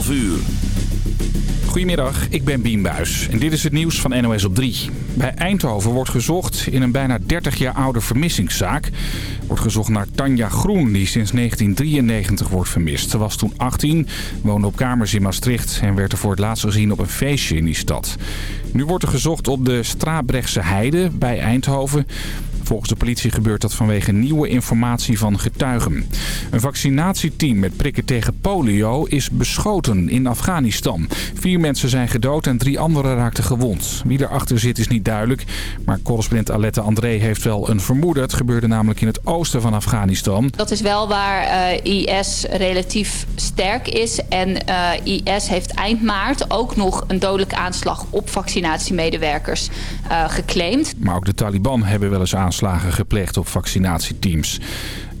12 uur. Goedemiddag, ik ben Bien Buis en dit is het nieuws van NOS op 3. Bij Eindhoven wordt gezocht in een bijna 30 jaar oude vermissingszaak. Wordt gezocht naar Tanja Groen, die sinds 1993 wordt vermist. Ze was toen 18, woonde op kamers in Maastricht en werd er voor het laatst gezien op een feestje in die stad. Nu wordt er gezocht op de Strabrechtse Heide bij Eindhoven. Volgens de politie gebeurt dat vanwege nieuwe informatie van getuigen. Een vaccinatieteam met prikken tegen polio is beschoten in Afghanistan. Vier mensen zijn gedood en drie anderen raakten gewond. Wie erachter zit is niet duidelijk. Maar correspondent Alette André heeft wel een vermoeden. Het gebeurde namelijk in het oosten van Afghanistan. Dat is wel waar uh, IS relatief sterk is. En uh, IS heeft eind maart ook nog een dodelijke aanslag op vaccinatiemedewerkers uh, geclaimd. Maar ook de Taliban hebben wel eens aanslagen gepleegd op vaccinatieteams.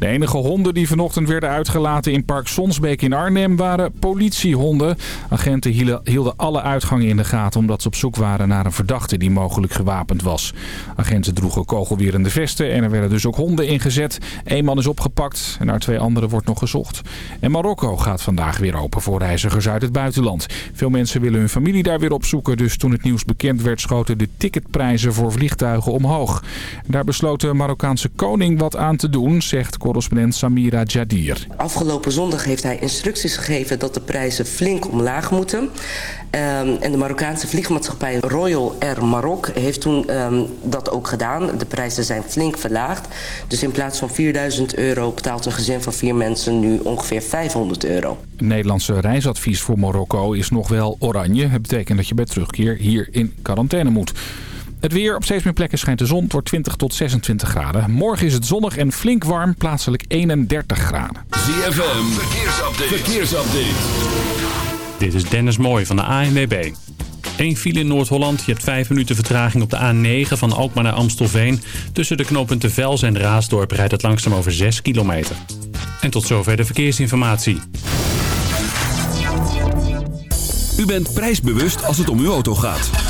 De enige honden die vanochtend werden uitgelaten in Park Sonsbeek in Arnhem waren politiehonden. Agenten hielden alle uitgangen in de gaten omdat ze op zoek waren naar een verdachte die mogelijk gewapend was. Agenten droegen kogelwerende vesten en er werden dus ook honden ingezet. Eén man is opgepakt en naar twee anderen wordt nog gezocht. En Marokko gaat vandaag weer open voor reizigers uit het buitenland. Veel mensen willen hun familie daar weer opzoeken, dus toen het nieuws bekend werd schoten de ticketprijzen voor vliegtuigen omhoog. Daar besloot de Marokkaanse koning wat aan te doen, zegt correspondent Samira Jadir. Afgelopen zondag heeft hij instructies gegeven dat de prijzen flink omlaag moeten. Um, en de Marokkaanse vliegmaatschappij Royal Air Maroc heeft toen um, dat ook gedaan. De prijzen zijn flink verlaagd. Dus in plaats van 4000 euro betaalt een gezin van vier mensen nu ongeveer 500 euro. Het Nederlandse reisadvies voor Marokko is nog wel oranje. Het betekent dat je bij terugkeer hier in quarantaine moet. Het weer op steeds meer plekken schijnt de zon. Het 20 tot 26 graden. Morgen is het zonnig en flink warm. Plaatselijk 31 graden. ZFM. Verkeersupdate. Verkeersupdate. Dit is Dennis Mooij van de ANWB. Eén file in Noord-Holland. Je hebt 5 minuten vertraging op de A9 van Alkmaar naar Amstelveen. Tussen de knooppunten Vels en Raasdorp rijdt het langzaam over 6 kilometer. En tot zover de verkeersinformatie. U bent prijsbewust als het om uw auto gaat.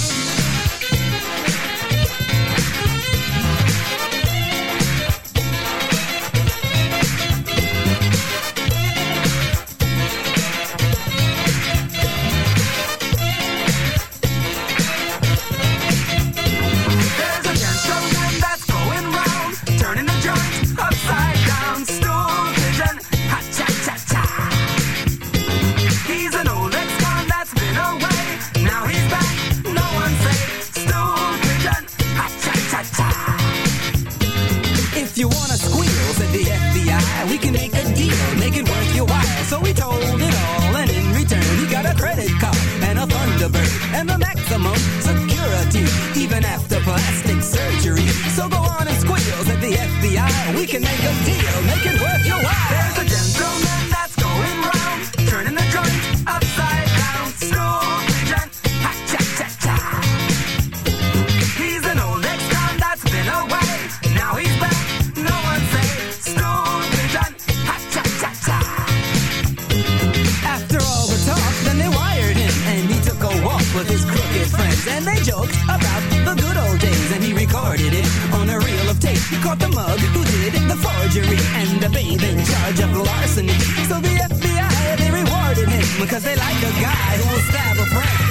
Security, even after plastic surgery. So go on and squeals at the FBI. We can make a deal, make it worth and the babe charge of larceny. So the FBI they rewarded him because they like a guy who will stab a friend.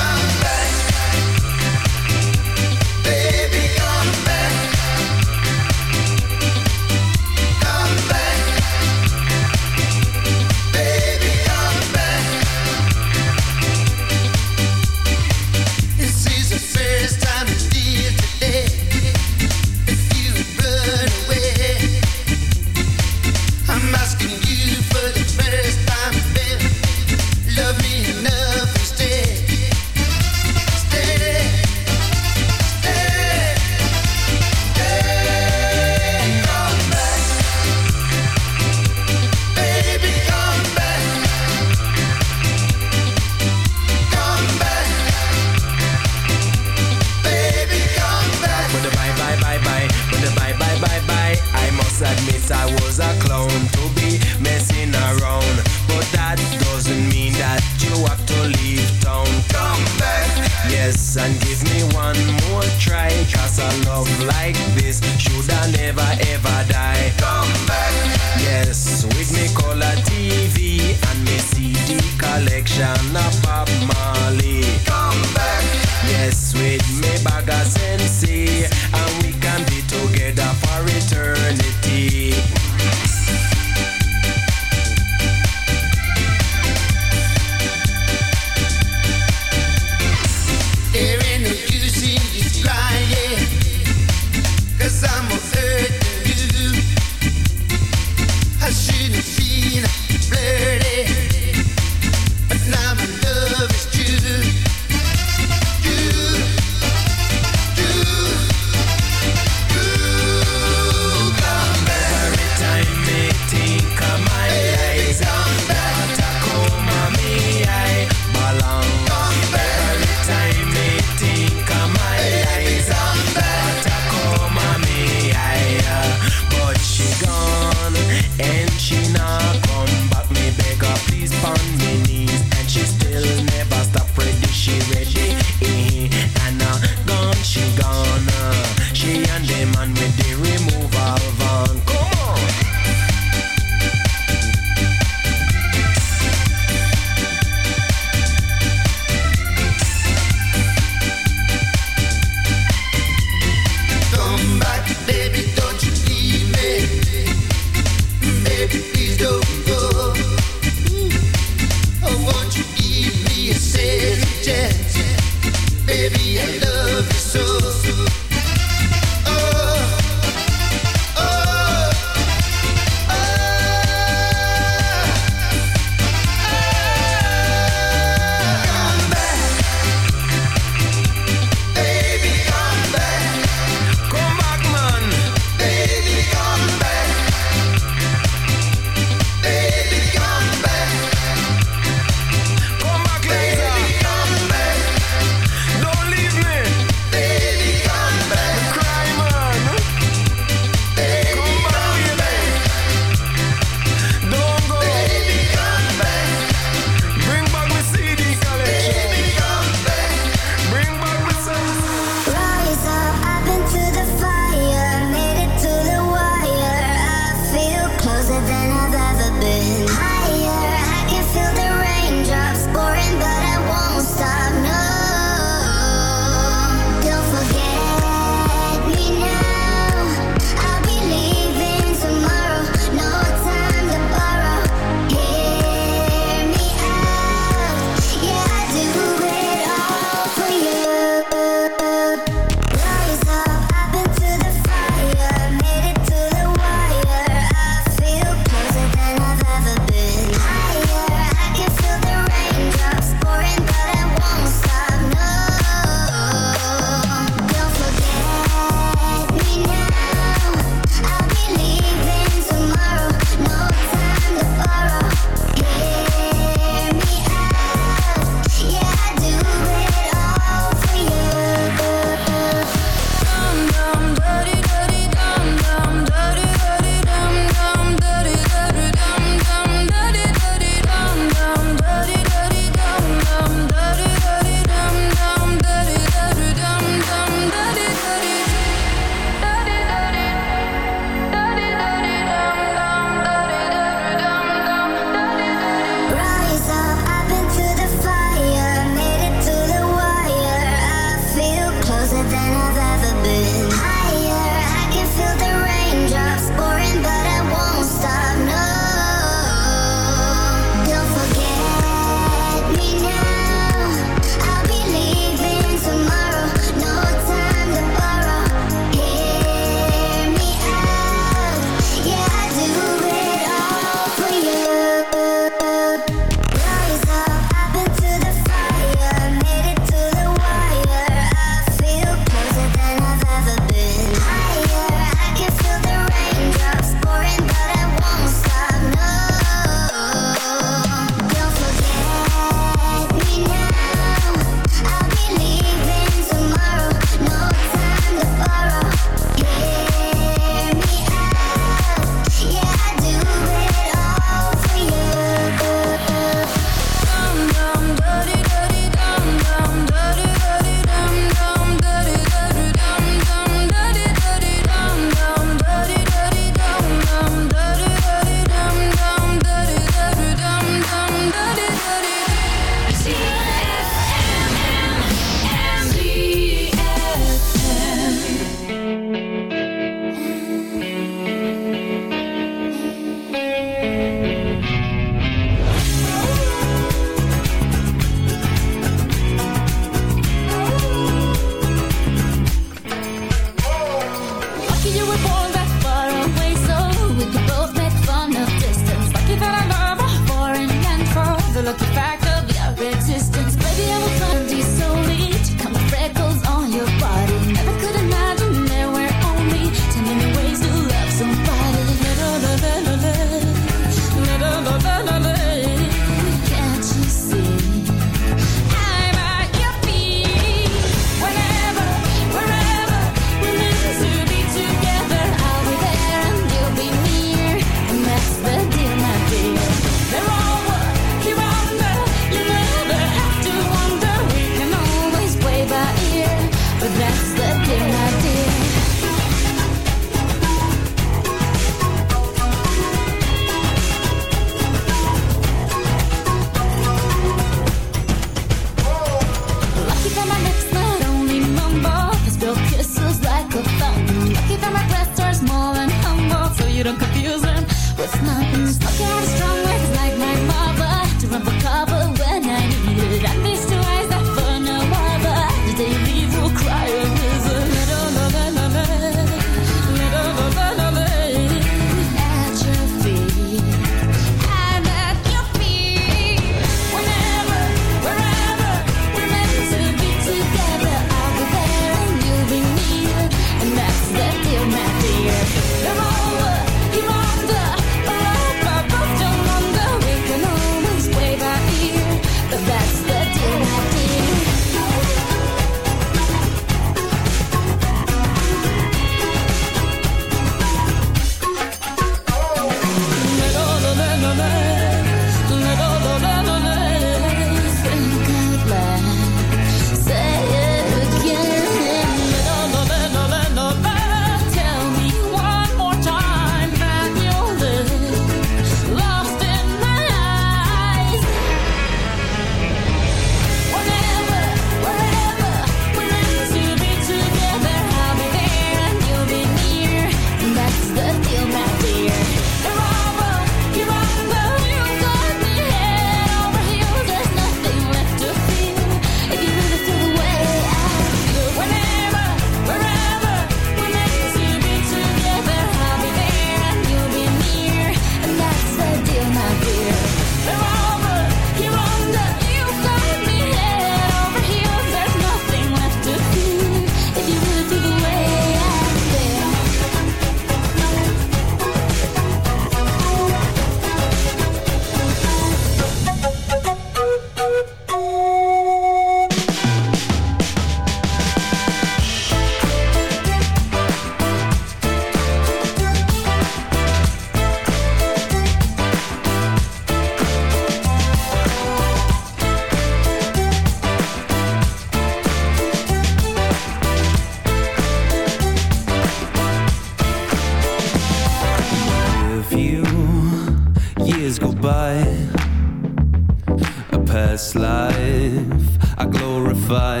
Past life I glorify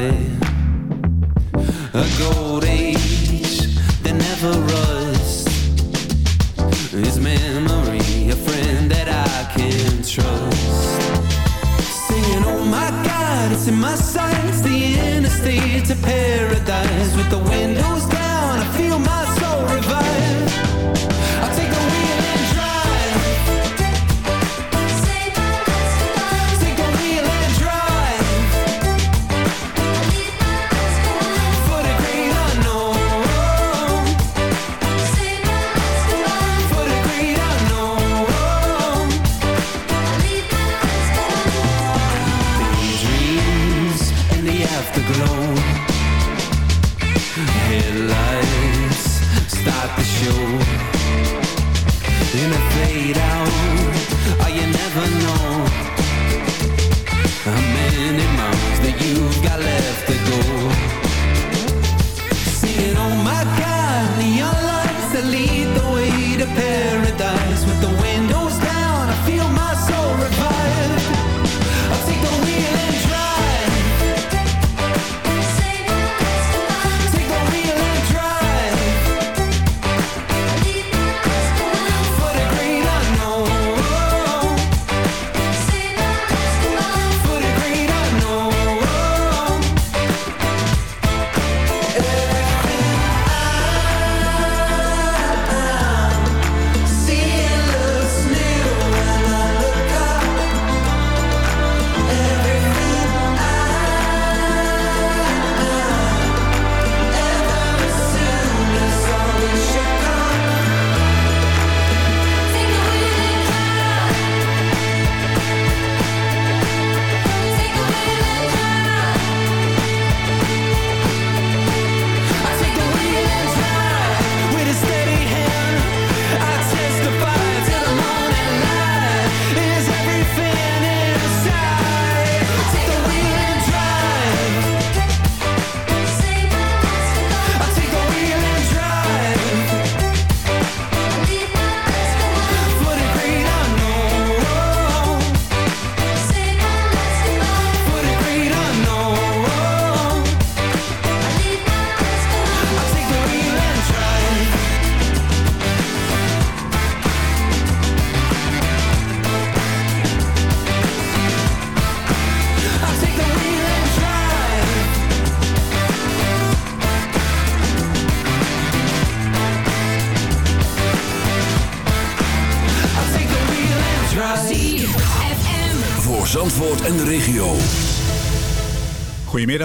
a gold age that never rusts. His memory, a friend that I can trust. Singing, oh my God, it's in my sights, the interstate to paradise with the windows down.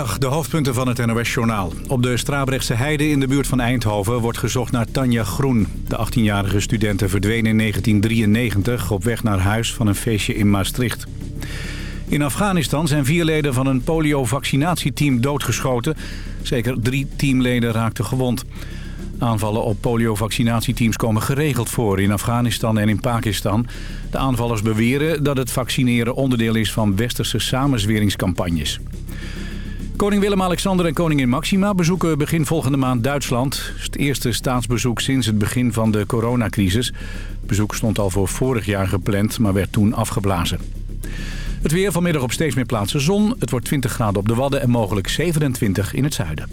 De hoofdpunten van het NOS-journaal. Op de Strabrechtse heide in de buurt van Eindhoven wordt gezocht naar Tanja Groen. De 18-jarige studente verdween in 1993 op weg naar huis van een feestje in Maastricht. In Afghanistan zijn vier leden van een polio-vaccinatieteam doodgeschoten. Zeker drie teamleden raakten gewond. Aanvallen op polio-vaccinatieteams komen geregeld voor in Afghanistan en in Pakistan. De aanvallers beweren dat het vaccineren onderdeel is van westerse samenzweringscampagnes. Koning Willem-Alexander en koningin Maxima bezoeken begin volgende maand Duitsland. Het eerste staatsbezoek sinds het begin van de coronacrisis. Het bezoek stond al voor vorig jaar gepland, maar werd toen afgeblazen. Het weer vanmiddag op steeds meer plaatsen zon. Het wordt 20 graden op de Wadden en mogelijk 27 in het zuiden.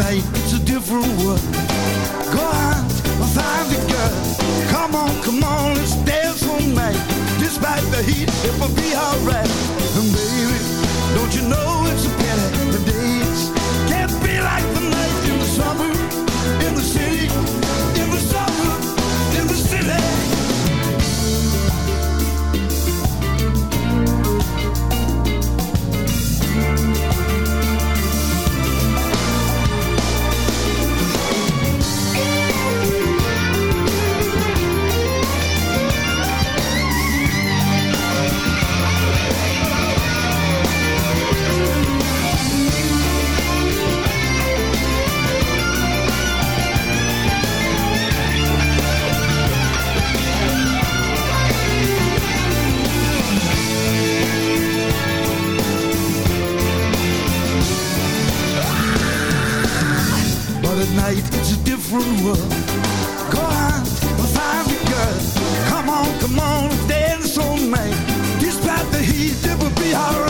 Night it's a different world. Go out and find the girl. Come on, come on, let's dance all night. Despite the heat, it will be alright. And baby, don't you know it's a alright.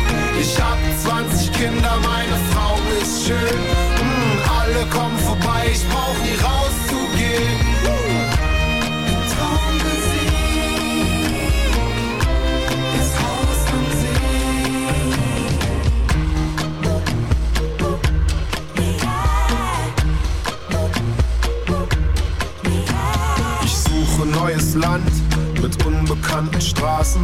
Ich hab 20 Kinder, meine Frau ist schön. Mm, alle kommen vorbei, ich brauch nie rauszugehen. Das Haus am Ich suche neues Land mit unbekannten Straßen.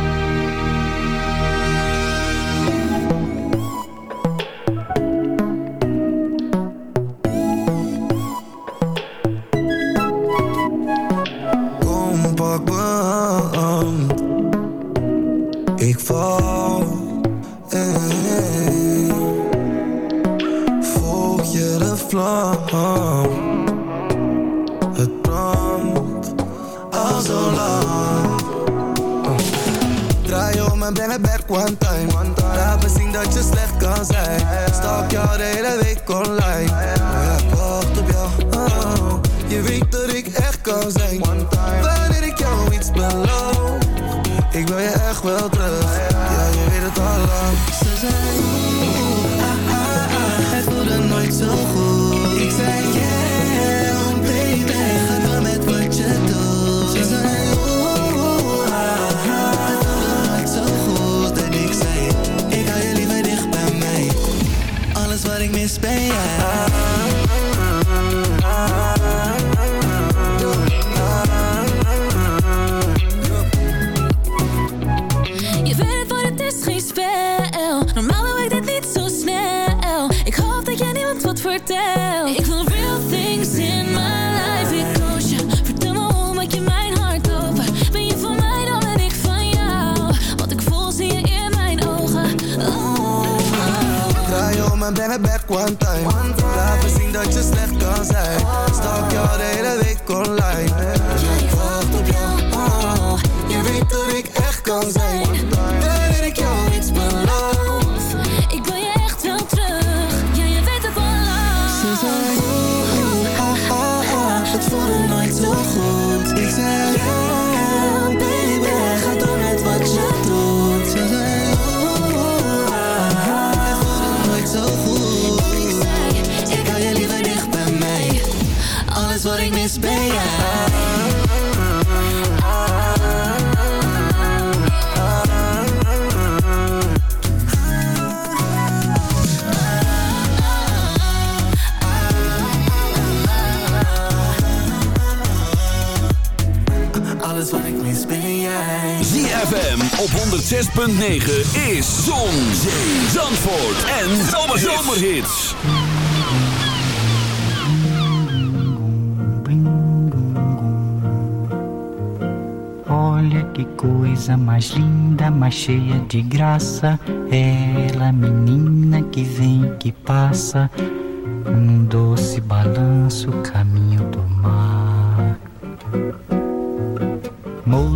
Normaal doe ik dit niet zo snel. Ik hoop dat jij niemand wat vertelt. Ik wil real things in my life. Ik koos je, vertel me hoe maak je mijn hart open. Ben je van mij, dan ben ik van jou. Wat ik voel zie je in mijn ogen. Oh. Draai om en breng het back one time. Laat me zien dat je slecht kan zijn. Stalk jou de hele week online. 106.9 is Zon, Zee, Zandvoort en Zomerhits. Olha que coisa mais linda, mais cheia de graça. Ela, menina que vem, que passa, num doce balanço, caminho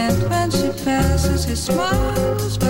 And when she passes, he smiles.